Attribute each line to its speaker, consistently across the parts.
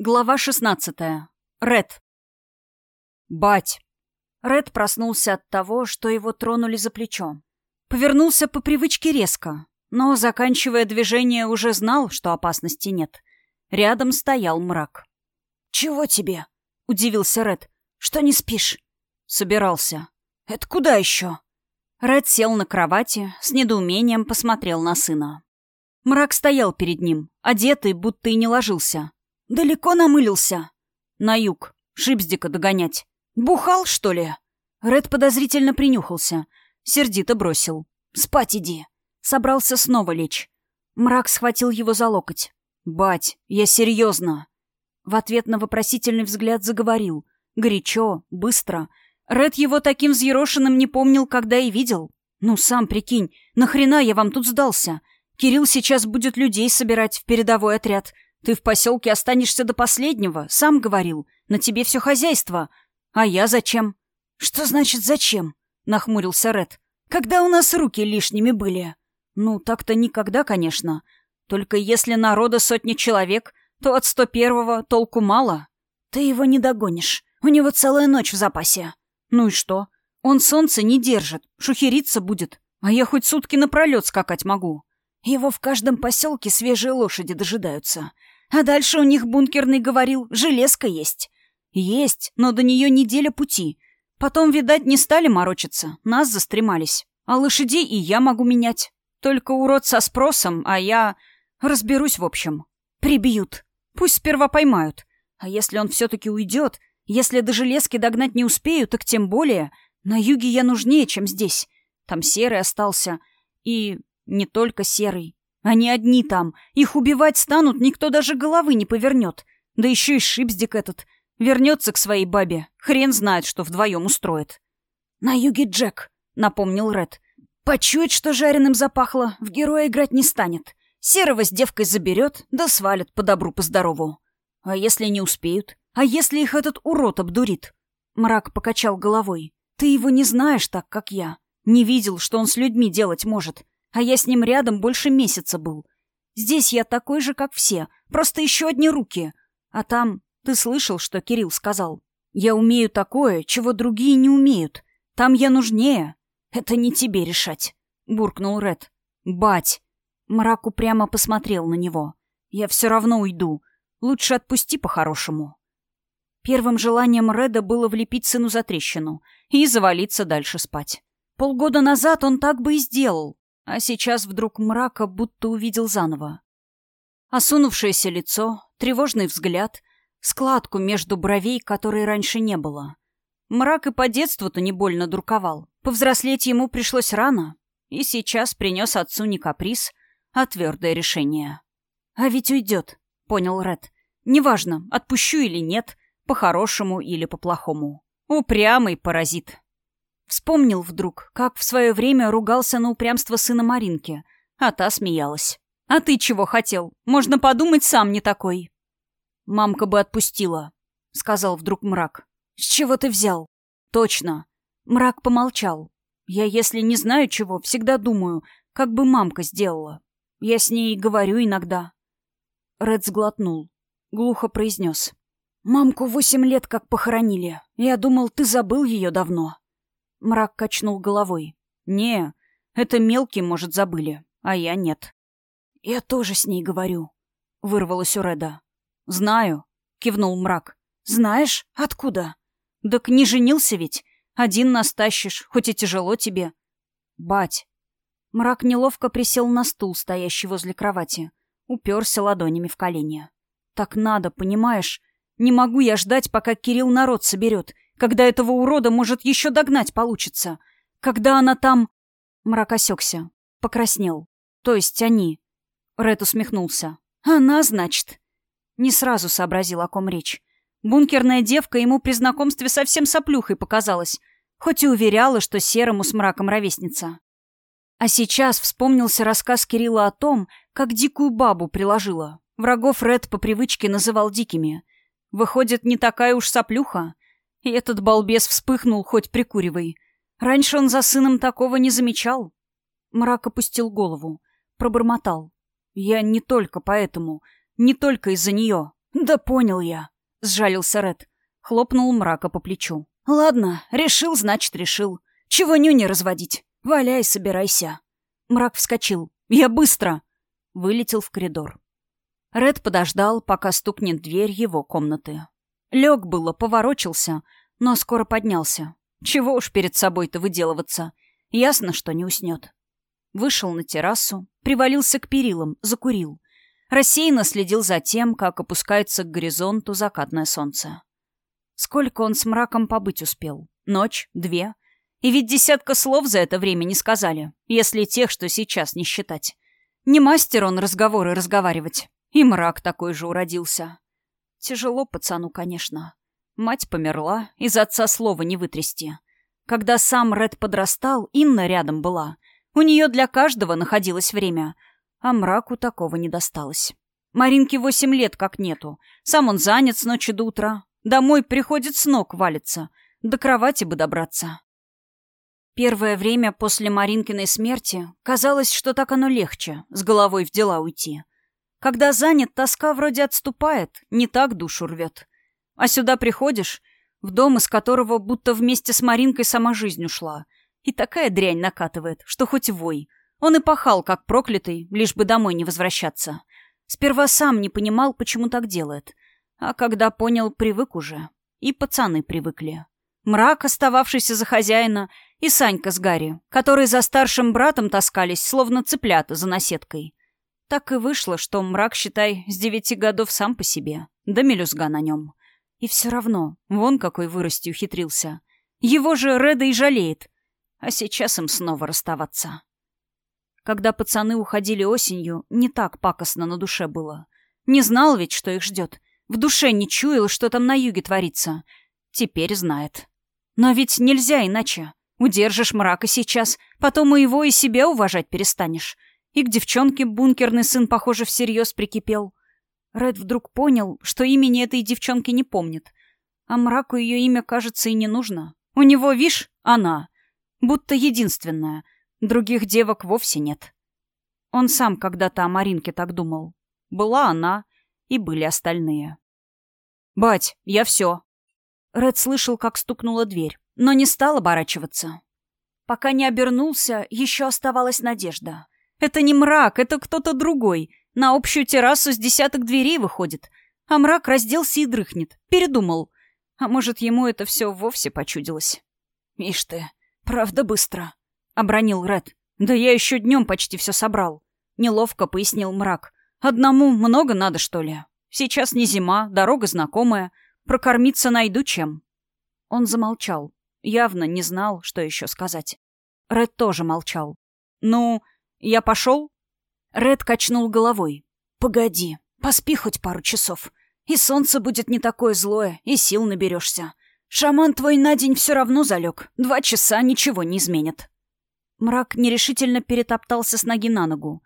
Speaker 1: Глава 16. Ред. Бать. Ред проснулся от того, что его тронули за плечо. Повернулся по привычке резко, но, заканчивая движение, уже знал, что опасности нет. Рядом стоял мрак.
Speaker 2: «Чего тебе?» — удивился Ред. «Что не спишь?»
Speaker 1: Собирался.
Speaker 2: «Это куда еще?»
Speaker 1: Ред сел на кровати, с недоумением посмотрел на сына. Мрак стоял перед ним, одетый, будто и не ложился.
Speaker 2: Далеко намылился?
Speaker 1: На юг. Шипздика догонять.
Speaker 2: Бухал, что ли?
Speaker 1: Ред подозрительно принюхался. Сердито бросил.
Speaker 2: Спать иди.
Speaker 1: Собрался снова лечь. Мрак схватил его за локоть. «Бать, я серьезно!» В ответ на вопросительный взгляд заговорил. Горячо, быстро. Ред его таким взъерошенным не помнил, когда и видел. «Ну, сам прикинь, нахрена я вам тут сдался? Кирилл сейчас будет людей собирать в передовой отряд. Ты в поселке останешься до последнего, сам говорил. На тебе все хозяйство. А я зачем?
Speaker 2: Что значит зачем?
Speaker 1: Нахмурился Ред.
Speaker 2: Когда у нас руки лишними были?
Speaker 1: Ну, так-то никогда, конечно. Только если народа сотни человек, то от сто первого толку мало.
Speaker 2: Ты его не догонишь. У него целая ночь в запасе.
Speaker 1: Ну и что? Он солнце не держит, шухериться будет. А я хоть сутки напролет скакать могу.
Speaker 2: Его в каждом поселке свежие лошади дожидаются. А дальше у них бункерный говорил, железка есть.
Speaker 1: Есть, но до нее неделя пути. Потом, видать, не стали морочиться, нас застремались. А лошадей и я могу менять. Только урод со спросом, а я... Разберусь, в общем. Прибьют. Пусть сперва поймают. А если он все-таки уйдет, если до железки догнать не успею, так тем более. На юге я нужнее, чем здесь. Там серый остался. И не только серый. Они одни там. Их убивать станут, никто даже головы не повернет. Да еще и Шипздик этот. Вернется к своей бабе. Хрен знает, что вдвоем устроит.
Speaker 2: «На юге Джек», — напомнил Ред. «Почует, что жареным запахло, в героя играть не станет. Серого с девкой заберет, да свалит по добру, по здорову. А если не успеют? А если их этот урод обдурит?» Мрак покачал головой. «Ты его не знаешь так, как я. Не видел, что он с людьми делать может. А я с ним рядом больше месяца был. Здесь я такой же, как все, просто еще одни руки. А там, ты слышал, что Кирилл сказал? Я умею такое, чего другие не умеют. Там я нужнее. Это не тебе решать, буркнул Ред. Бать. Мрак упрямо посмотрел на него. Я все равно уйду. Лучше отпусти по-хорошему. Первым желанием Реда было влепить сыну за трещину и завалиться дальше спать. Полгода назад он так бы и сделал, а сейчас вдруг мрака будто увидел заново. Осунувшееся лицо, тревожный взгляд, складку между бровей, которой раньше не было. Мрак и по детству-то не больно дурковал. Повзрослеть ему пришлось рано, и сейчас принес отцу не каприз, а твердое решение. «А ведь уйдет», — понял Ред. «Неважно, отпущу или нет, по-хорошему или по-плохому. Упрямый паразит». Вспомнил вдруг, как в свое время ругался на упрямство сына Маринки, а та смеялась. «А ты чего хотел? Можно подумать, сам не такой». «Мамка бы отпустила», — сказал вдруг мрак. «С чего ты взял?» «Точно». Мрак помолчал. «Я, если не знаю чего, всегда думаю, как бы мамка сделала. Я с ней говорю иногда». Ред сглотнул. Глухо произнес. «Мамку восемь лет как похоронили. Я думал, ты забыл ее давно». Мрак качнул головой. «Не, это мелкие, может, забыли, а я нет». «Я тоже с ней говорю», — вырвалось у Реда. «Знаю», — кивнул мрак. «Знаешь? Откуда?» «Так не женился ведь. Один нас тащишь, хоть и тяжело тебе». «Бать». Мрак неловко присел на стул, стоящий возле кровати. Уперся ладонями в колени. «Так надо, понимаешь? Не могу я ждать, пока Кирилл народ соберет. Когда этого урода, может, еще догнать получится. Когда она там... Мрак осекся. Покраснел. То есть они. Ред усмехнулся. Она, значит. Не сразу сообразил, о ком речь. Бункерная девка ему при знакомстве совсем соплюхой показалась, хоть и уверяла, что серому с мраком ровесница. А сейчас вспомнился рассказ Кирилла о том, как дикую бабу приложила. Врагов Ред по привычке называл дикими. Выходит, не такая уж соплюха. И этот балбес вспыхнул, хоть прикуривай. Раньше он за сыном такого не замечал. Мрак опустил голову, пробормотал. Я не только поэтому, не только из-за нее. «Да понял я», — сжалился Ред. Хлопнул мрака по плечу. «Ладно, решил, значит, решил. Чего нюни разводить? Валяй, собирайся». Мрак вскочил. «Я быстро!» Вылетел в коридор. Ред подождал, пока стукнет дверь его комнаты. Лег было, поворочился, но скоро поднялся. Чего уж перед собой-то выделываться. Ясно, что не уснет. Вышел на террасу, привалился к перилам, закурил. Рассеянно следил за тем, как опускается к горизонту закатное солнце. Сколько он с мраком побыть успел? Ночь? Две? И ведь десятка слов за это время не сказали, если тех, что сейчас не считать. Не мастер он разговоры разговаривать. И мрак такой же уродился. Тяжело пацану, конечно. Мать померла, из отца слова не вытрясти. Когда сам Ред подрастал, Инна рядом была. У нее для каждого находилось время, а мраку такого не досталось. Маринке восемь лет как нету. Сам он занят с ночи до утра. Домой приходит с ног валится. До кровати бы добраться. Первое время после Маринкиной смерти казалось, что так оно легче, с головой в дела уйти. Когда занят, тоска вроде отступает, не так душу рвет. А сюда приходишь, в дом, из которого будто вместе с Маринкой сама жизнь ушла. И такая дрянь накатывает, что хоть вой. Он и пахал, как проклятый, лишь бы домой не возвращаться. Сперва сам не понимал, почему так делает. А когда понял, привык уже. И пацаны привыкли. Мрак, остававшийся за хозяина, и Санька с Гарри, которые за старшим братом таскались, словно цыплята за наседкой. Так и вышло, что мрак, считай, с девяти годов сам по себе. Да мелюзга на нем. И все равно, вон какой вырасти ухитрился. Его же Реда и жалеет. А сейчас им снова расставаться. Когда пацаны уходили осенью, не так пакостно на душе было. Не знал ведь, что их ждет. В душе не чуял, что там на юге творится. Теперь знает. Но ведь нельзя иначе. Удержишь мрака сейчас, потом и его, и себя уважать перестанешь. И к девчонке бункерный сын, похоже, всерьез прикипел. Ред вдруг понял, что имени этой девчонки не помнит. А мраку ее имя, кажется, и не нужно. У него, вишь, она. Будто единственная. Других девок вовсе нет. Он сам когда-то о Маринке так думал. Была она, и были остальные. «Бать, я все». Ред слышал, как стукнула дверь, но не стал оборачиваться. Пока не обернулся, еще оставалась надежда. Это не мрак, это кто-то другой. На общую террасу с десяток дверей выходит. А мрак разделся и дрыхнет. Передумал. А может, ему это все вовсе почудилось. «Ишь ты, правда быстро», — обронил Ред. «Да я еще днем почти все собрал», — неловко пояснил мрак. «Одному много надо, что ли? Сейчас не зима, дорога знакомая. Прокормиться найду чем». Он замолчал. Явно не знал, что еще сказать. Ред тоже молчал. «Ну, я пошел?» Ред качнул головой. «Погоди, поспи хоть пару часов. И солнце будет не такое злое, и сил наберешься. Шаман твой на день все равно залег. Два часа ничего не изменит». Мрак нерешительно перетоптался с ноги на ногу.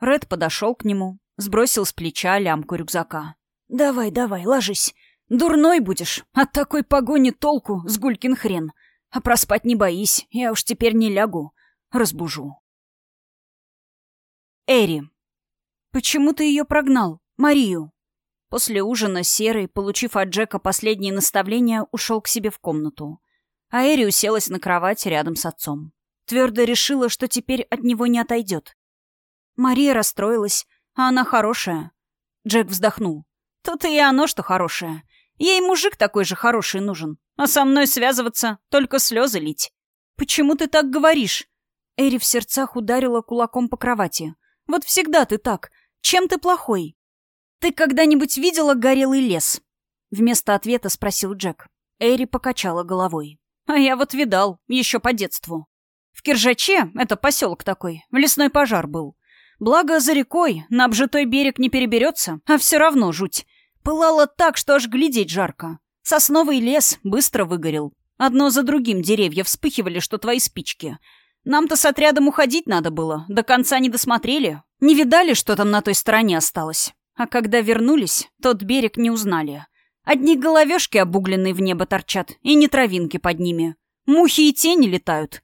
Speaker 2: Ред подошел к нему, сбросил с плеча лямку рюкзака. «Давай, давай, ложись. Дурной будешь. От такой погони толку, с гулькин хрен. А проспать не боись, я уж теперь не лягу. Разбужу». Эри. «Почему ты ее прогнал? Марию?» После ужина Серый, получив от Джека последние наставления, ушел к себе в комнату. А Эри уселась на кровать рядом с отцом. Твердо решила, что теперь от него не отойдет. Мария расстроилась, а она хорошая. Джек вздохнул. Тут и оно, что хорошее. Ей мужик такой же хороший нужен. А со мной связываться, только слезы лить. Почему ты так говоришь? Эри в сердцах ударила кулаком по кровати. Вот всегда ты так. Чем ты плохой? Ты когда-нибудь видела горелый лес? Вместо ответа спросил Джек. Эри покачала головой. А я вот видал, еще по детству. В Киржаче, это поселок такой, лесной пожар был. Благо, за рекой, на обжитой берег не переберется, а все равно жуть. Пылало так, что аж глядеть жарко. Сосновый лес быстро выгорел. Одно за другим деревья вспыхивали, что твои спички — нам-то с отрядом уходить надо было, до конца не досмотрели. Не видали, что там на той стороне осталось. А когда вернулись, тот берег не узнали. Одни головешки обугленные в небо торчат, и не травинки под ними. Мухи и тени летают.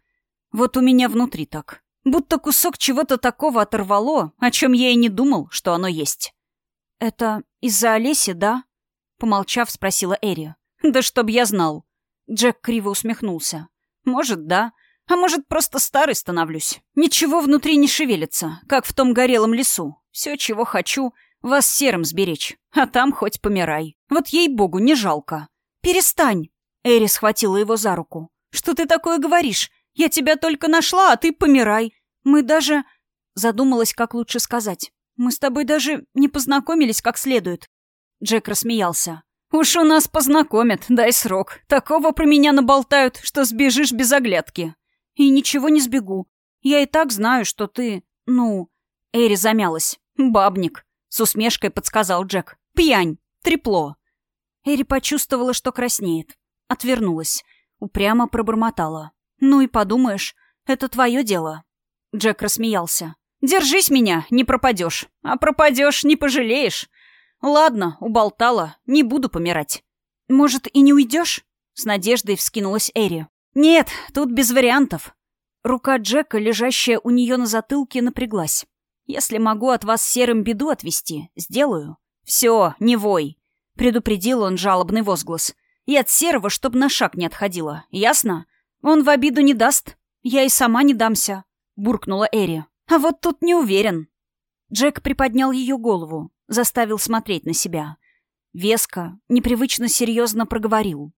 Speaker 2: Вот у меня внутри так. Будто кусок чего-то такого оторвало, о чем я и не думал, что оно есть. «Это из-за Олеси, да?»
Speaker 1: Помолчав, спросила Эри. «Да чтоб я знал». Джек криво усмехнулся. «Может, да. А может, просто старый становлюсь. Ничего внутри не шевелится, как в том горелом лесу. Все, чего хочу, вас серым сберечь. А там хоть помирай. Вот ей-богу, не жалко». «Перестань!» Эри схватила его за руку. «Что ты такое говоришь? Я тебя только нашла, а ты помирай. Мы даже...» Задумалась, как лучше сказать. «Мы с тобой даже не познакомились как следует». Джек рассмеялся. «Уж у нас познакомят, дай срок. Такого про меня наболтают, что сбежишь без оглядки». «И ничего не сбегу. Я и так знаю, что ты... Ну...» Эри замялась. «Бабник», — с усмешкой подсказал Джек. «Пьянь. Трепло». Эри почувствовала, что краснеет. Отвернулась. Упрямо пробормотала. «Ну и подумаешь, это твое дело». Джек рассмеялся. «Держись меня, не пропадешь. А пропадешь, не пожалеешь. Ладно, уболтала, не буду помирать». «Может, и не уйдешь?» С надеждой вскинулась Эри. «Нет, тут без вариантов». Рука Джека, лежащая у нее на затылке, напряглась. «Если могу от вас серым беду отвести, сделаю». «Все, не вой», — предупредил он жалобный возглас. «И от серого, чтоб на шаг не отходила, ясно? Он в обиду не даст. Я и сама не дамся», — буркнула Эри. «А вот тут не уверен». Джек приподнял ее голову, заставил смотреть на себя. Веско, непривычно серьезно проговорил.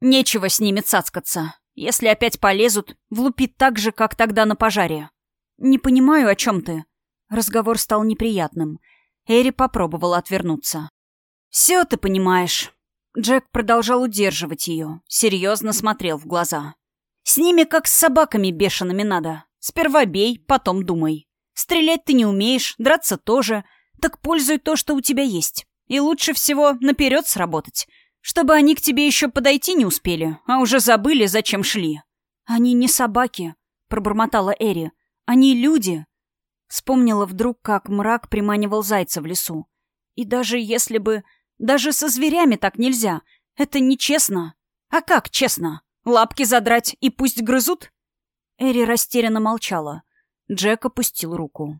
Speaker 1: «Нечего с ними цацкаться. Если опять полезут, влупит так же, как тогда на пожаре». «Не понимаю, о чем ты». Разговор стал неприятным. Эри попробовала отвернуться. «Все ты понимаешь». Джек продолжал удерживать ее, серьезно смотрел в глаза. «С ними как с собаками бешеными надо. Сперва бей, потом думай. Стрелять ты не умеешь, драться тоже, так пользуй то, что у тебя есть. И лучше всего наперед сработать, чтобы они к тебе еще подойти не успели, а уже забыли, зачем шли. Они не собаки, пробормотала Эри. Они люди. Вспомнила вдруг, как мрак приманивал зайца в лесу. И даже если бы... Даже со зверями так нельзя. Это нечестно. А как честно? Лапки задрать и пусть грызут? Эри растерянно молчала. Джек опустил руку.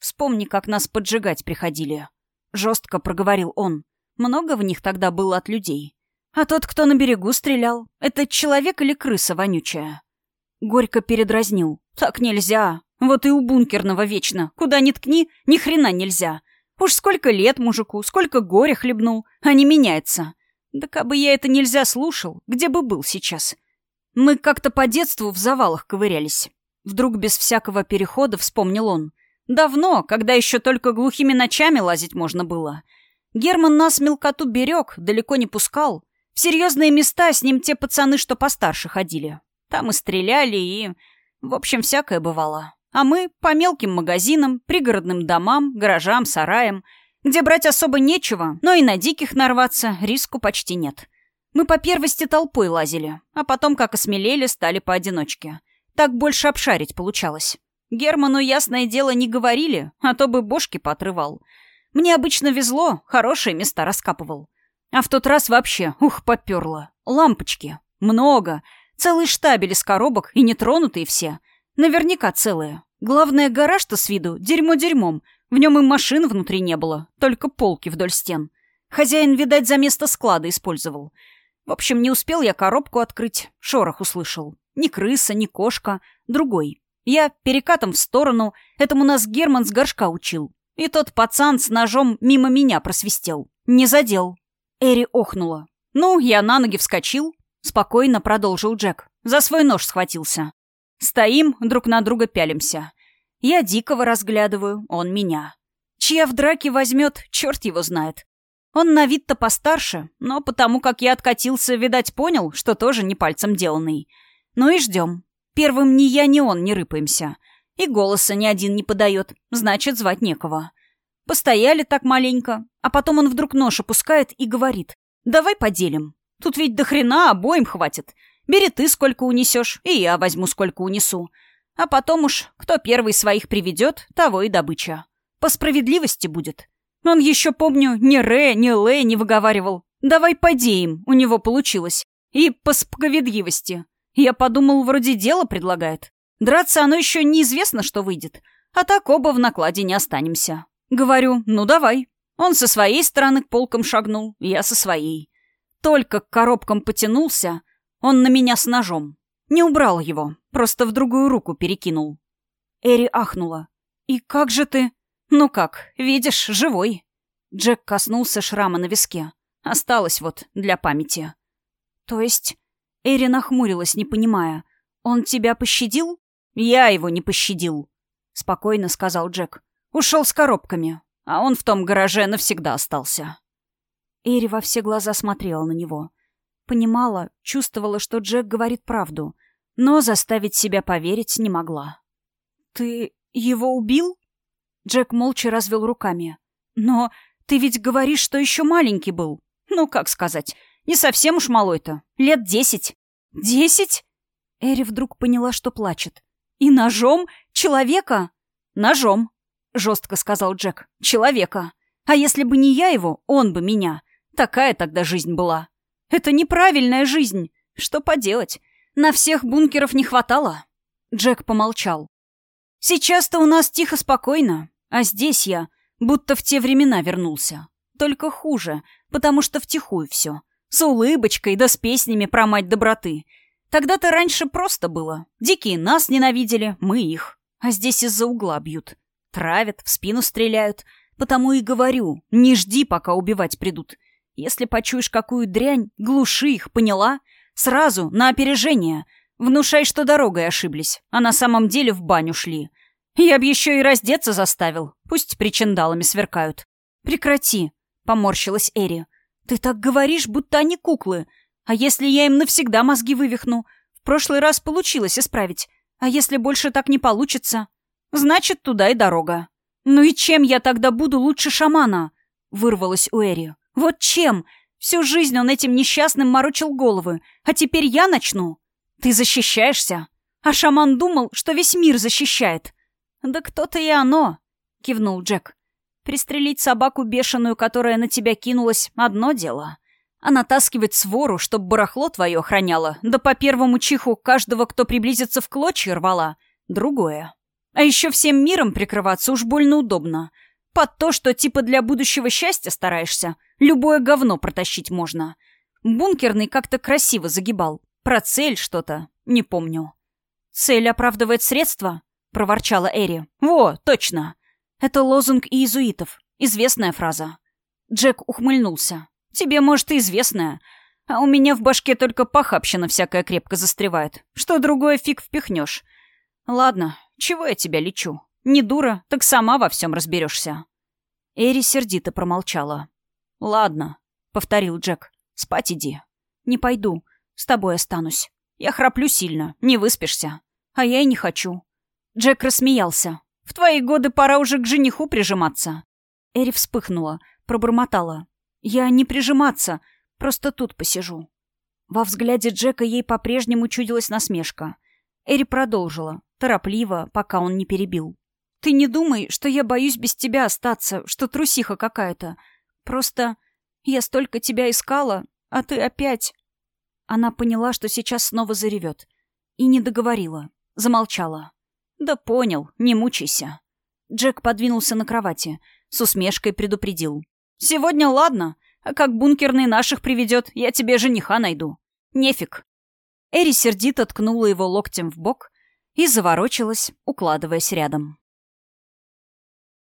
Speaker 1: «Вспомни, как нас поджигать приходили». Жестко проговорил он. Много в них тогда было от людей. А тот, кто на берегу стрелял, это человек или крыса вонючая? Горько передразнил. Так нельзя. Вот и у бункерного вечно. Куда ни ткни, ни хрена нельзя. Уж сколько лет мужику, сколько горя хлебнул, а не меняется. Да кабы я это нельзя слушал, где бы был сейчас? Мы как-то по детству в завалах ковырялись. Вдруг без всякого перехода вспомнил он. Давно, когда еще только глухими ночами лазить можно было. Герман нас мелкоту берег, далеко не пускал. В серьезные места с ним те пацаны, что постарше ходили. Там и стреляли, и... В общем, всякое бывало. А мы по мелким магазинам, пригородным домам, гаражам, сараям, где брать особо нечего, но и на диких нарваться риску почти нет. Мы по первости толпой лазили, а потом, как осмелели, стали поодиночке. Так больше обшарить получалось. Герману, ясное дело, не говорили, а то бы бошки поотрывал. Мне обычно везло, хорошие места раскапывал. А в тот раз вообще, ух, поперло. Лампочки. Много. Целый штабель из коробок, и нетронутые все. Наверняка целые. Главное, гараж-то с виду дерьмо дерьмом. В нем и машин внутри не было, только полки вдоль стен. Хозяин, видать, за место склада использовал. В общем, не успел я коробку открыть, шорох услышал. Ни крыса, ни кошка, другой. Я перекатом в сторону, этому нас Герман с горшка учил. И тот пацан с ножом мимо меня просвистел. Не задел. Эри охнула. Ну, я на ноги вскочил. Спокойно продолжил Джек. За свой нож схватился. Стоим, друг на друга пялимся. Я дикого разглядываю, он меня. Чья в драке возьмет, черт его знает. Он на вид-то постарше, но потому как я откатился, видать, понял, что тоже не пальцем деланный. Ну и ждем. Первым ни я, ни он не рыпаемся. И голоса ни один не подает, значит, звать некого. Постояли так маленько, а потом он вдруг нож опускает и говорит. «Давай поделим. Тут ведь до хрена обоим хватит. Бери ты сколько унесешь, и я возьму сколько унесу. А потом уж, кто первый своих приведет, того и добыча. По справедливости будет». Он еще, помню, ни Ре, ни Лэ не выговаривал. «Давай подеем», у него получилось. И по справедливости. Я подумал, вроде дело предлагает. Драться оно еще неизвестно, что выйдет. А так оба в накладе не останемся. Говорю, ну давай. Он со своей стороны к полкам шагнул, я со своей. Только к коробкам потянулся, он на меня с ножом. Не убрал его, просто в другую руку перекинул. Эри ахнула. «И как же ты...» «Ну как, видишь, живой». Джек коснулся шрама на виске. Осталось вот для памяти. «То есть...» Эри нахмурилась, не понимая. «Он тебя пощадил?» «Я его не пощадил», — спокойно сказал Джек. «Ушел с коробками, а он в том гараже навсегда остался».
Speaker 2: Эри во все глаза смотрела на него. Понимала, чувствовала, что Джек говорит правду, но заставить себя поверить не могла. «Ты его убил?» Джек молча развел руками. «Но ты ведь говоришь, что еще маленький был.
Speaker 1: Ну, как сказать, не совсем уж малой-то. Лет десять».
Speaker 2: «Десять?» Эри вдруг поняла, что плачет.
Speaker 1: «И ножом? Человека?» «Ножом», — жестко сказал Джек. «Человека. А если бы не я его, он бы меня. Такая тогда жизнь была. Это неправильная жизнь. Что поделать? На всех бункеров не хватало». Джек помолчал. «Сейчас-то у нас тихо-спокойно, а здесь я будто в те времена вернулся. Только хуже, потому что втихую все. С улыбочкой да с песнями про мать доброты. Тогда-то раньше просто было. Дикие нас ненавидели, мы их. А здесь из-за угла бьют. Травят, в спину стреляют. Потому и говорю, не жди, пока убивать придут. Если почуешь какую дрянь, глуши их, поняла? Сразу, на опережение. Внушай, что дорогой ошиблись, а на самом деле в баню шли. Я б еще и раздеться заставил. Пусть причиндалами сверкают. Прекрати, поморщилась Эри. Ты так говоришь, будто они куклы. А если я им навсегда мозги вывихну? В прошлый раз получилось исправить. А если больше так не получится? Значит, туда и дорога. Ну и чем я тогда буду лучше шамана? Вырвалась у Эри. Вот чем? Всю жизнь он этим несчастным морочил головы. А теперь я начну? Ты защищаешься? А шаман думал, что весь мир защищает. Да кто-то и оно, кивнул Джек. Пристрелить собаку бешеную, которая на тебя кинулась, одно дело. А натаскивать свору, чтоб барахло твое охраняло, да по первому чиху каждого, кто приблизится в клочья рвала, другое. А еще всем миром прикрываться уж больно удобно. Под то, что типа для будущего счастья стараешься, любое говно протащить можно. Бункерный как-то красиво загибал. Про цель что-то, не помню. «Цель оправдывает средства?» — проворчала Эри. «Во, точно!» Это лозунг иезуитов. Известная фраза. Джек ухмыльнулся. Тебе, может, и известная. А у меня в башке только похабщина всякая крепко застревает. Что другое фиг впихнешь. Ладно, чего я тебя лечу? Не дура, так сама во всем разберешься. Эри сердито промолчала. «Ладно», — повторил Джек. «Спать иди». «Не пойду. С тобой останусь. Я храплю сильно. Не выспишься. А я и не хочу». Джек рассмеялся. В твои годы пора уже к жениху прижиматься». Эри вспыхнула, пробормотала. «Я не прижиматься, просто тут посижу». Во взгляде Джека ей по-прежнему чудилась насмешка. Эри продолжила, торопливо, пока он не перебил. «Ты не думай, что я боюсь без тебя остаться, что трусиха какая-то. Просто я столько тебя искала, а ты опять...» Она поняла, что сейчас снова заревет. И не договорила. Замолчала. «Да понял, не мучайся». Джек подвинулся на кровати, с усмешкой предупредил. «Сегодня ладно, а как бункерный наших приведет, я тебе жениха найду. Нефиг». Эри сердито ткнула его локтем в бок и заворочилась, укладываясь рядом.